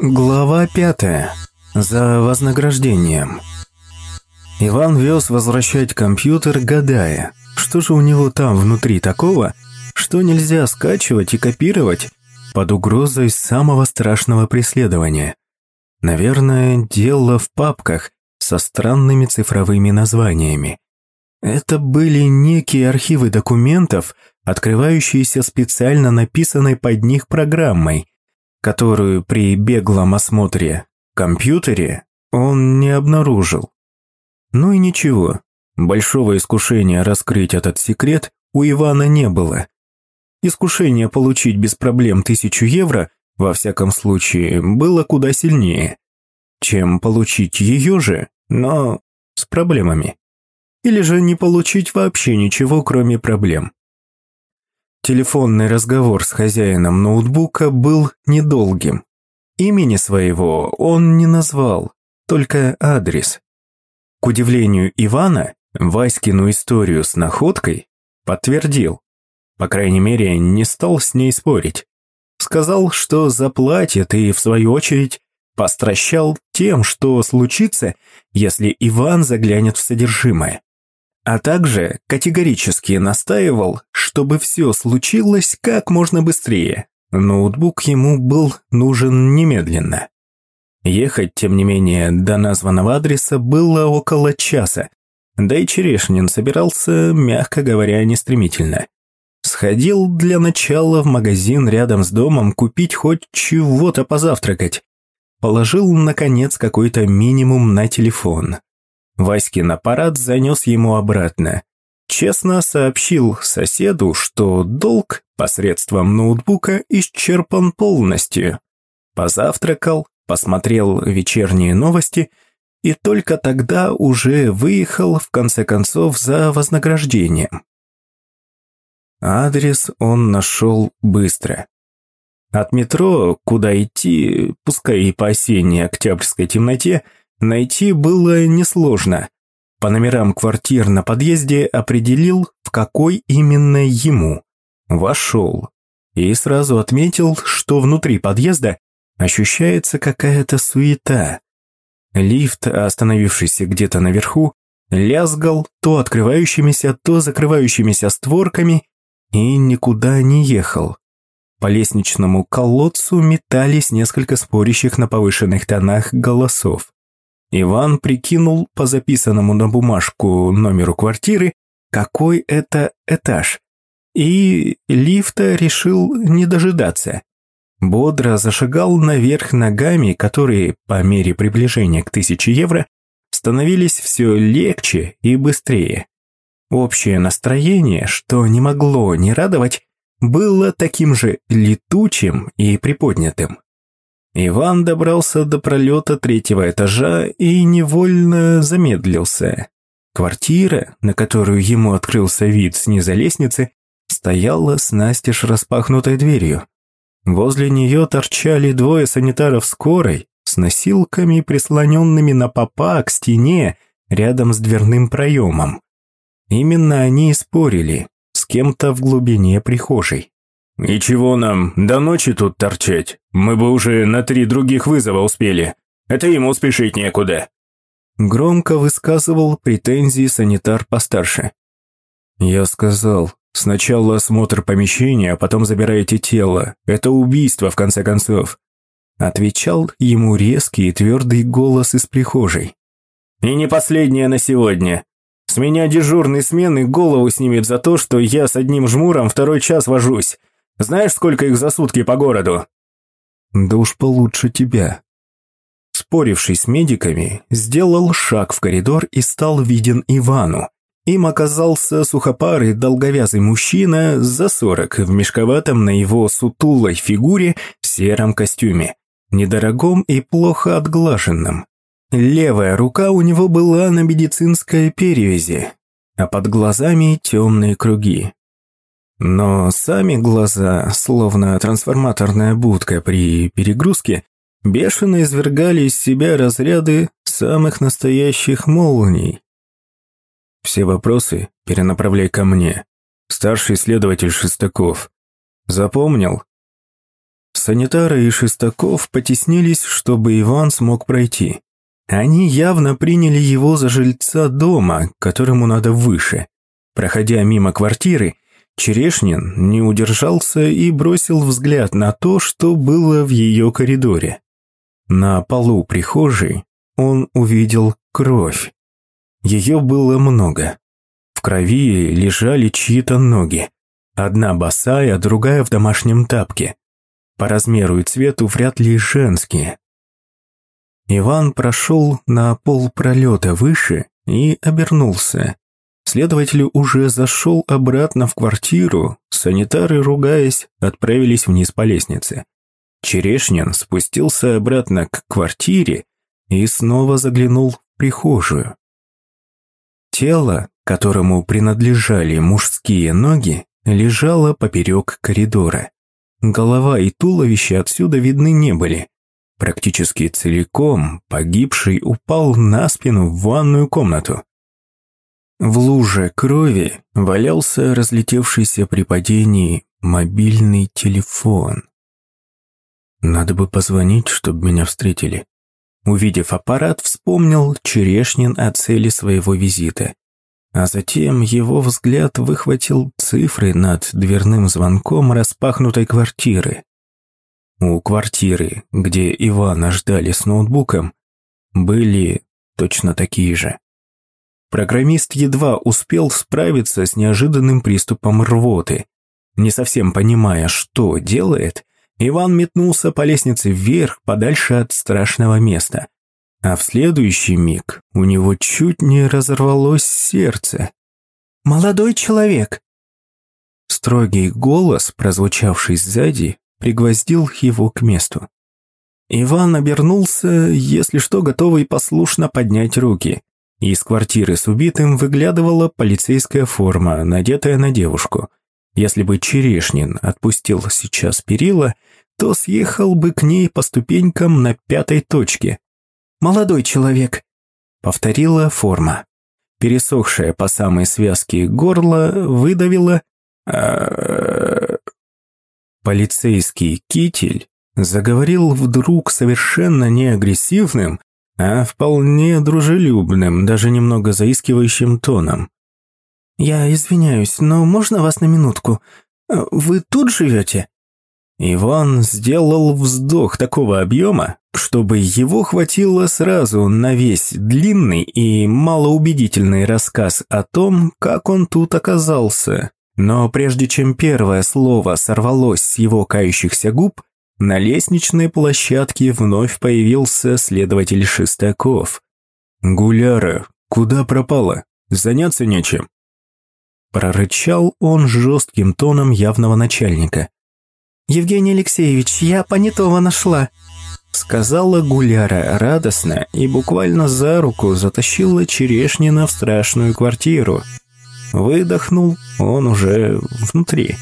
Глава пятая. За вознаграждением. Иван вез возвращать компьютер, гадая, что же у него там внутри такого, что нельзя скачивать и копировать под угрозой самого страшного преследования. Наверное, дело в папках со странными цифровыми названиями. Это были некие архивы документов, открывающиеся специально написанной под них программой, которую при беглом осмотре компьютере он не обнаружил. Ну и ничего, большого искушения раскрыть этот секрет у Ивана не было. Искушение получить без проблем тысячу евро, во всяком случае, было куда сильнее, чем получить ее же, но с проблемами. Или же не получить вообще ничего, кроме проблем. Телефонный разговор с хозяином ноутбука был недолгим. Имени своего он не назвал, только адрес. К удивлению Ивана, Васькину историю с находкой подтвердил. По крайней мере, не стал с ней спорить. Сказал, что заплатит и, в свою очередь, постращал тем, что случится, если Иван заглянет в содержимое а также категорически настаивал, чтобы все случилось как можно быстрее. Ноутбук ему был нужен немедленно. Ехать, тем не менее, до названного адреса было около часа, да и Черешнин собирался, мягко говоря, не стремительно. Сходил для начала в магазин рядом с домом купить хоть чего-то позавтракать. Положил, наконец, какой-то минимум на телефон. Васькин аппарат занес ему обратно. Честно сообщил соседу, что долг посредством ноутбука исчерпан полностью. Позавтракал, посмотрел вечерние новости и только тогда уже выехал, в конце концов, за вознаграждением. Адрес он нашел быстро. От метро, куда идти, пускай и по осенней октябрьской темноте, Найти было несложно. По номерам квартир на подъезде определил, в какой именно ему. Вошел. И сразу отметил, что внутри подъезда ощущается какая-то суета. Лифт, остановившийся где-то наверху, лязгал то открывающимися, то закрывающимися створками и никуда не ехал. По лестничному колодцу метались несколько спорящих на повышенных тонах голосов. Иван прикинул по записанному на бумажку номеру квартиры, какой это этаж, и лифта решил не дожидаться. Бодро зашагал наверх ногами, которые, по мере приближения к тысяче евро, становились все легче и быстрее. Общее настроение, что не могло не радовать, было таким же летучим и приподнятым. Иван добрался до пролета третьего этажа и невольно замедлился. Квартира, на которую ему открылся вид снизу лестницы, стояла с настежь распахнутой дверью. Возле нее торчали двое санитаров скорой с носилками, прислоненными на попа к стене рядом с дверным проемом. Именно они и спорили с кем-то в глубине прихожей. «И чего нам, до ночи тут торчать? Мы бы уже на три других вызова успели. Это ему спешить некуда». Громко высказывал претензии санитар постарше. «Я сказал, сначала осмотр помещения, а потом забираете тело. Это убийство, в конце концов». Отвечал ему резкий и твердый голос из прихожей. «И не последнее на сегодня. С меня дежурный смены голову снимет за то, что я с одним жмуром второй час вожусь. Знаешь, сколько их за сутки по городу?» «Да уж получше тебя». Споривший с медиками, сделал шаг в коридор и стал виден Ивану. Им оказался сухопарый долговязый мужчина за сорок в мешковатом на его сутулой фигуре сером костюме, недорогом и плохо отглаженном. Левая рука у него была на медицинской перевязи, а под глазами темные круги. Но сами глаза, словно трансформаторная будка при перегрузке, бешено извергали из себя разряды самых настоящих молний. Все вопросы перенаправляй ко мне. Старший следователь Шестаков. Запомнил? Санитары и Шестаков потеснились, чтобы Иван смог пройти. Они явно приняли его за жильца дома, которому надо выше. Проходя мимо квартиры, Черешнин не удержался и бросил взгляд на то, что было в ее коридоре. На полу прихожей он увидел кровь. Ее было много. В крови лежали чьи-то ноги. Одна босая, другая в домашнем тапке. По размеру и цвету вряд ли женские. Иван прошел на полпролета выше и обернулся. Следователь уже зашел обратно в квартиру, санитары, ругаясь, отправились вниз по лестнице. Черешнин спустился обратно к квартире и снова заглянул в прихожую. Тело, которому принадлежали мужские ноги, лежало поперек коридора. Голова и туловище отсюда видны не были. Практически целиком погибший упал на спину в ванную комнату. В луже крови валялся разлетевшийся при падении мобильный телефон. Надо бы позвонить, чтобы меня встретили. Увидев аппарат, вспомнил Черешнин о цели своего визита. А затем его взгляд выхватил цифры над дверным звонком распахнутой квартиры. У квартиры, где Ивана ждали с ноутбуком, были точно такие же. Программист едва успел справиться с неожиданным приступом рвоты. Не совсем понимая, что делает, Иван метнулся по лестнице вверх, подальше от страшного места. А в следующий миг у него чуть не разорвалось сердце. «Молодой человек!» Строгий голос, прозвучавший сзади, пригвоздил его к месту. Иван обернулся, если что, готовый послушно поднять руки. Из квартиры с убитым выглядывала полицейская форма, надетая на девушку. Если бы Черешнин отпустил сейчас перила, то съехал бы к ней по ступенькам на пятой точке. «Молодой человек», — повторила форма. Пересохшая по самой связке горло выдавила Полицейский китель заговорил вдруг совершенно не агрессивным, а вполне дружелюбным, даже немного заискивающим тоном. «Я извиняюсь, но можно вас на минутку? Вы тут живете?» Иван сделал вздох такого объема, чтобы его хватило сразу на весь длинный и малоубедительный рассказ о том, как он тут оказался. Но прежде чем первое слово сорвалось с его кающихся губ, на лестничной площадке вновь появился следователь Шестаков. «Гуляра, куда пропала? Заняться нечем?» Прорычал он жестким тоном явного начальника. «Евгений Алексеевич, я понятого нашла», сказала Гуляра радостно и буквально за руку затащила Черешнина в страшную квартиру. Выдохнул он уже внутри.